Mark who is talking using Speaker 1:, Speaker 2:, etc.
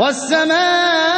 Speaker 1: وَالسَّمَاءِ